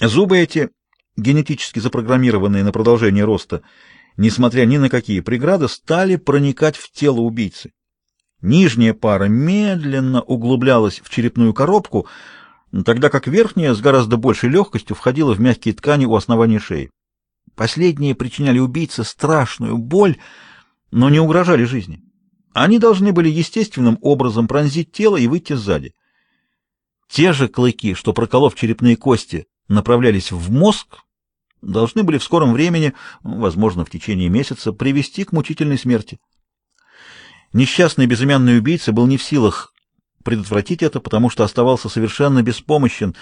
Зубы эти, генетически запрограммированные на продолжение роста, несмотря ни на какие преграды, стали проникать в тело убийцы. Нижняя пара медленно углублялась в черепную коробку, тогда как верхняя с гораздо большей легкостью входила в мягкие ткани у основания шеи. Последние причиняли убийце страшную боль, но не угрожали жизни. Они должны были естественным образом пронзить тело и выйти сзади. Те же клыки, что проколов черепные кости, направлялись в мозг, должны были в скором времени, возможно, в течение месяца, привести к мучительной смерти. Несчастный безымянный убийца был не в силах предотвратить это, потому что оставался совершенно беспомощен.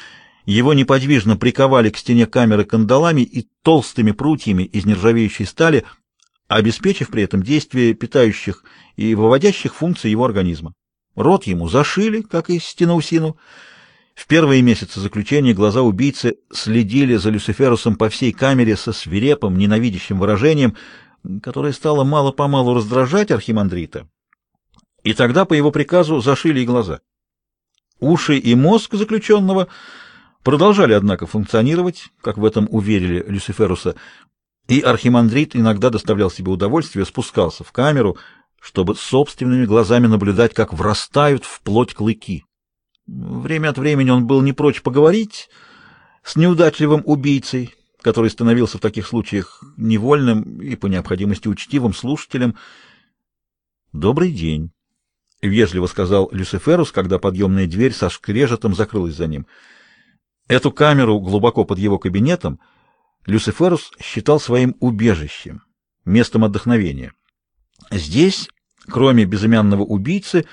Его неподвижно приковали к стене камеры кандалами и толстыми прутьями из нержавеющей стали, обеспечив при этом действие питающих и выводящих функций его организма. Рот ему зашили, как и стеноусину. В первые месяцы заключения глаза убийцы следили за Люциферусом по всей камере со свирепым, ненавидящим выражением, которое стало мало-помалу раздражать архимандрита. И тогда по его приказу зашили и глаза. Уши и мозг заключенного продолжали, однако, функционировать, как в этом уверили Люциферуса, и архимандрит иногда доставлял себе удовольствие, спускался в камеру, чтобы собственными глазами наблюдать, как врастают в плоть клыки. Время от времени он был не прочь поговорить с неудачливым убийцей, который становился в таких случаях невольным и по необходимости учтивым слушателем. «Добрый день», — вежливо сказал Люциферус, когда подъемная дверь со шкрежетом закрылась за ним. Эту камеру глубоко под его кабинетом Люциферус считал своим убежищем, местом отдохновения. Здесь, кроме безымянного убийцы,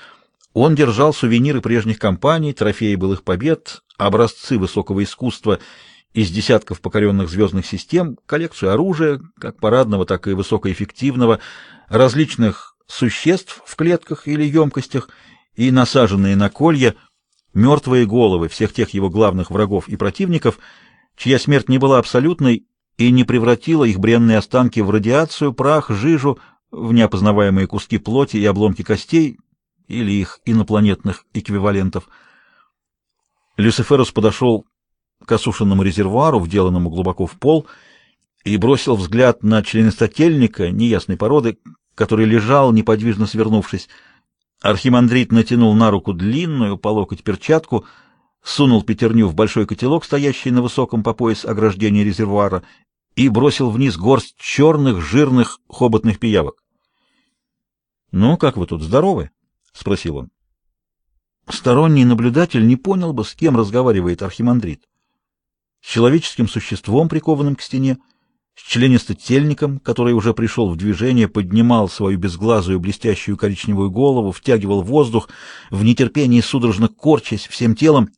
он держал сувениры прежних кампаний, трофеи былых побед, образцы высокого искусства из десятков покоренных звездных систем, коллекцию оружия, как парадного, так и высокоэффективного, различных существ в клетках или емкостях и насаженные на колья мертвые головы всех тех его главных врагов и противников, чья смерть не была абсолютной и не превратила их бренные останки в радиацию, прах, жижу, в неопознаваемые куски плоти и обломки костей или их инопланетных эквивалентов. Люциферус подошел к осушенному резервуару, вделанному глубоко в пол, и бросил взгляд на членистотельника неясной породы, который лежал, неподвижно свернувшись. Архимандрит натянул на руку длинную по локоть перчатку, сунул пятерню в большой котелок, стоящий на высоком по пояс ограждении резервуара, и бросил вниз горсть черных, жирных хоботных пиявок. «Ну, как вы тут, здоровы?» — спросил он. Сторонний наблюдатель не понял бы, с кем разговаривает архимандрит. С человеческим существом, прикованным к стене, с членистотельником, который уже пришел в движение, поднимал свою безглазую блестящую коричневую голову, втягивал воздух, в нетерпении судорожно корчась всем телом,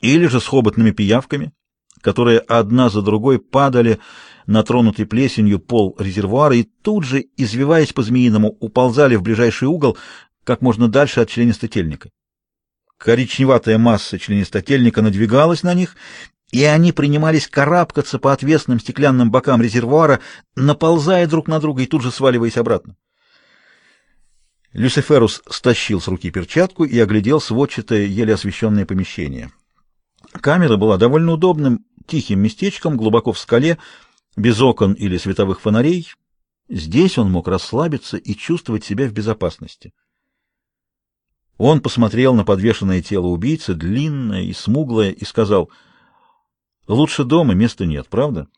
или же с хоботными пиявками, которые одна за другой падали на тронутый плесенью пол резервуара и тут же, извиваясь по-змеиному, уползали в ближайший угол, как можно дальше от членистотельника. Коричневатая масса членистотельника надвигалась на них, и они принимались карабкаться по отвесным стеклянным бокам резервуара, наползая друг на друга и тут же сваливаясь обратно. Люциферус стащил с руки перчатку и оглядел сводчатое, еле освещенное помещение. Камера была довольно удобным, тихим местечком, глубоко в скале, без окон или световых фонарей. Здесь он мог расслабиться и чувствовать себя в безопасности. Он посмотрел на подвешенное тело убийцы, длинное и смуглое, и сказал, «Лучше дома места нет, правда?»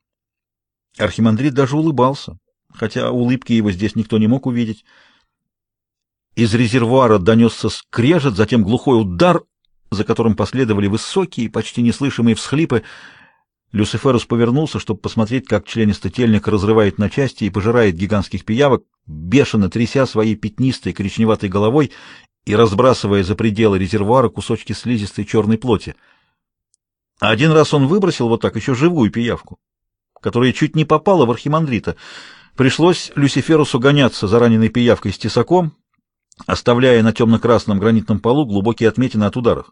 Архимандрит даже улыбался, хотя улыбки его здесь никто не мог увидеть. Из резервуара донесся скрежет, затем глухой удар, за которым последовали высокие, почти неслышимые всхлипы. Люциферус повернулся, чтобы посмотреть, как членистотельник разрывает на части и пожирает гигантских пиявок, бешено тряся своей пятнистой коричневатой головой и разбрасывая за пределы резервуара кусочки слизистой черной плоти. один раз он выбросил вот так еще живую пиявку, которая чуть не попала в архимандрита. Пришлось Люциферусу гоняться за раненой пиявкой с тесаком, оставляя на темно-красном гранитном полу глубокие отметины от ударов.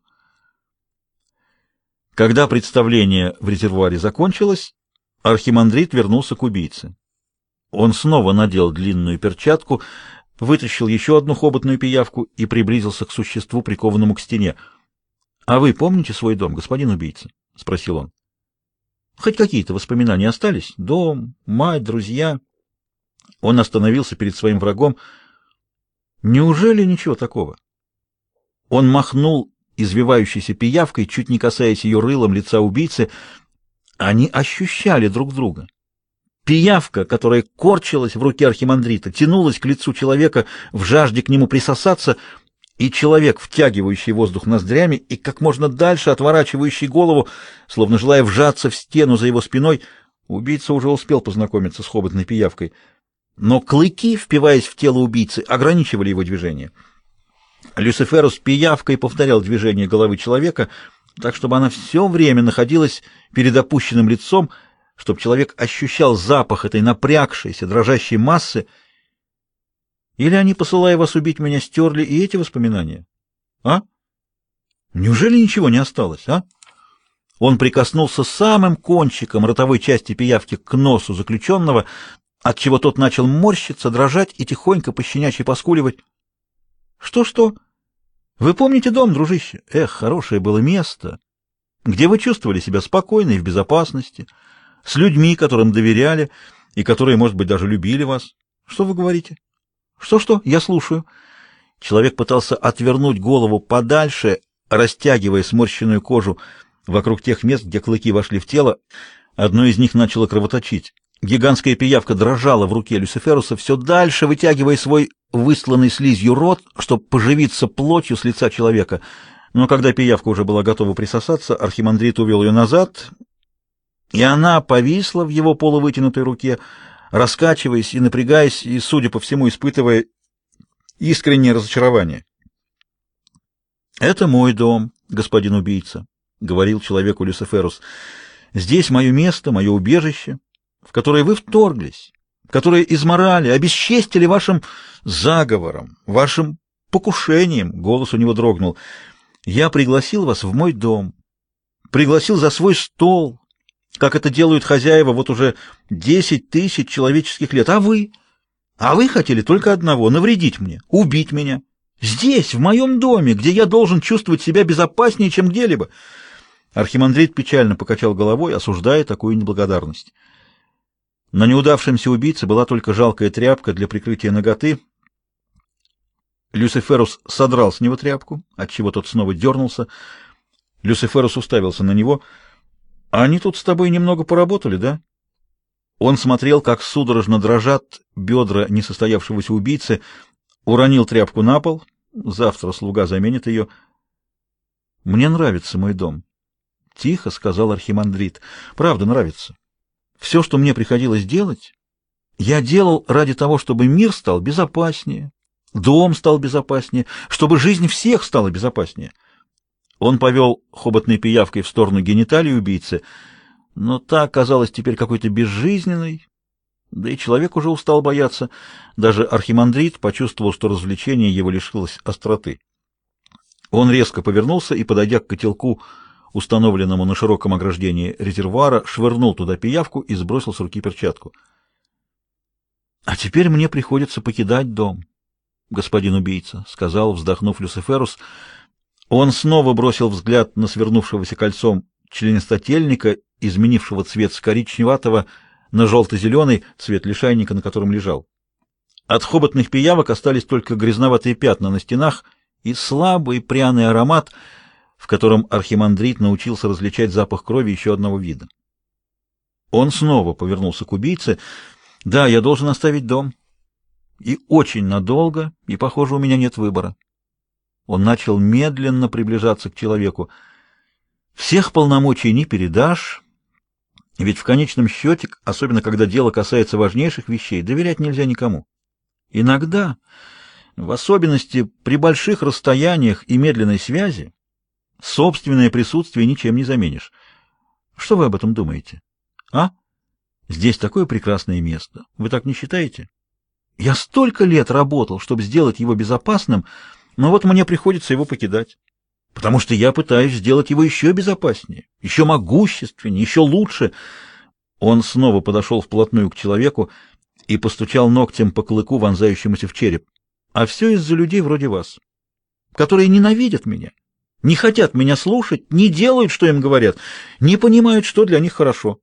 Когда представление в резервуаре закончилось, архимандрит вернулся к убийце. Он снова надел длинную перчатку, вытащил еще одну хоботную пиявку и приблизился к существу, прикованному к стене. — А вы помните свой дом, господин убийца? — спросил он. Хоть какие-то воспоминания остались? Дом, мать, друзья. Он остановился перед своим врагом. Неужели ничего такого? Он махнул извивающейся пиявкой, чуть не касаясь ее рылом лица убийцы. Они ощущали друг друга. Пиявка, которая корчилась в руке архимандрита, тянулась к лицу человека в жажде к нему присосаться, и человек, втягивающий воздух ноздрями и как можно дальше отворачивающий голову, словно желая вжаться в стену за его спиной, убийца уже успел познакомиться с хоботной пиявкой. Но клыки, впиваясь в тело убийцы, ограничивали его движение. Люциферус пиявкой повторял движение головы человека, так чтобы она все время находилась перед опущенным лицом, чтобы человек ощущал запах этой напрягшейся, дрожащей массы, или они, посылая вас убить меня, стерли и эти воспоминания? А? Неужели ничего не осталось, а? Он прикоснулся самым кончиком ротовой части пиявки к носу заключенного, отчего тот начал морщиться, дрожать и тихонько пощенячьи поскуливать. Что-что? Вы помните дом, дружище? Эх, хорошее было место, где вы чувствовали себя спокойно и в безопасности, — с людьми, которым доверяли и которые, может быть, даже любили вас. Что вы говорите? Что-что? Я слушаю. Человек пытался отвернуть голову подальше, растягивая сморщенную кожу вокруг тех мест, где клыки вошли в тело. Одно из них начало кровоточить. Гигантская пиявка дрожала в руке Люциферуса, все дальше вытягивая свой высланный слизью рот, чтобы поживиться плотью с лица человека. Но когда пиявка уже была готова присосаться, архимандрит увел ее назад и она повисла в его полувытянутой руке, раскачиваясь и напрягаясь, и, судя по всему, испытывая искреннее разочарование. «Это мой дом, господин убийца», — говорил человеку Люциферус. «Здесь мое место, мое убежище, в которое вы вторглись, которое изморали, обесчестили вашим заговором, вашим покушением». Голос у него дрогнул. «Я пригласил вас в мой дом, пригласил за свой стол, как это делают хозяева вот уже десять тысяч человеческих лет. А вы? А вы хотели только одного — навредить мне, убить меня. Здесь, в моем доме, где я должен чувствовать себя безопаснее, чем где-либо. Архимандрит печально покачал головой, осуждая такую неблагодарность. На неудавшемся убийце была только жалкая тряпка для прикрытия ноготы. Люциферус содрал с него тряпку, отчего тот снова дернулся. Люциферус уставился на него — они тут с тобой немного поработали, да? Он смотрел, как судорожно дрожат бедра несостоявшегося убийцы, уронил тряпку на пол. Завтра слуга заменит ее. Мне нравится мой дом. Тихо сказал архимандрит. Правда, нравится. Все, что мне приходилось делать, я делал ради того, чтобы мир стал безопаснее, дом стал безопаснее, чтобы жизнь всех стала безопаснее. Он повел хоботной пиявкой в сторону гениталии убийцы, но та оказалась теперь какой-то безжизненной, да и человек уже устал бояться. Даже архимандрит почувствовал, что развлечение его лишилось остроты. Он резко повернулся и, подойдя к котелку, установленному на широком ограждении резервуара, швырнул туда пиявку и сбросил с руки перчатку. — А теперь мне приходится покидать дом, господин убийца, — сказал, вздохнув Люциферус, — он снова бросил взгляд на свернувшегося кольцом членистотельника, изменившего цвет с коричневатого на желто-зеленый, цвет лишайника, на котором лежал. От хоботных пиявок остались только грязноватые пятна на стенах и слабый пряный аромат, в котором архимандрит научился различать запах крови еще одного вида. Он снова повернулся к убийце. «Да, я должен оставить дом. И очень надолго, и, похоже, у меня нет выбора». Он начал медленно приближаться к человеку. Всех полномочий не передашь, ведь в конечном счете, особенно когда дело касается важнейших вещей, доверять нельзя никому. Иногда, в особенности при больших расстояниях и медленной связи, собственное присутствие ничем не заменишь. Что вы об этом думаете? А? Здесь такое прекрасное место. Вы так не считаете? Я столько лет работал, чтобы сделать его безопасным, но вот мне приходится его покидать, потому что я пытаюсь сделать его еще безопаснее, еще могущественнее, еще лучше. Он снова подошел вплотную к человеку и постучал ногтем по клыку, вонзающемуся в череп. А все из-за людей вроде вас, которые ненавидят меня, не хотят меня слушать, не делают, что им говорят, не понимают, что для них хорошо.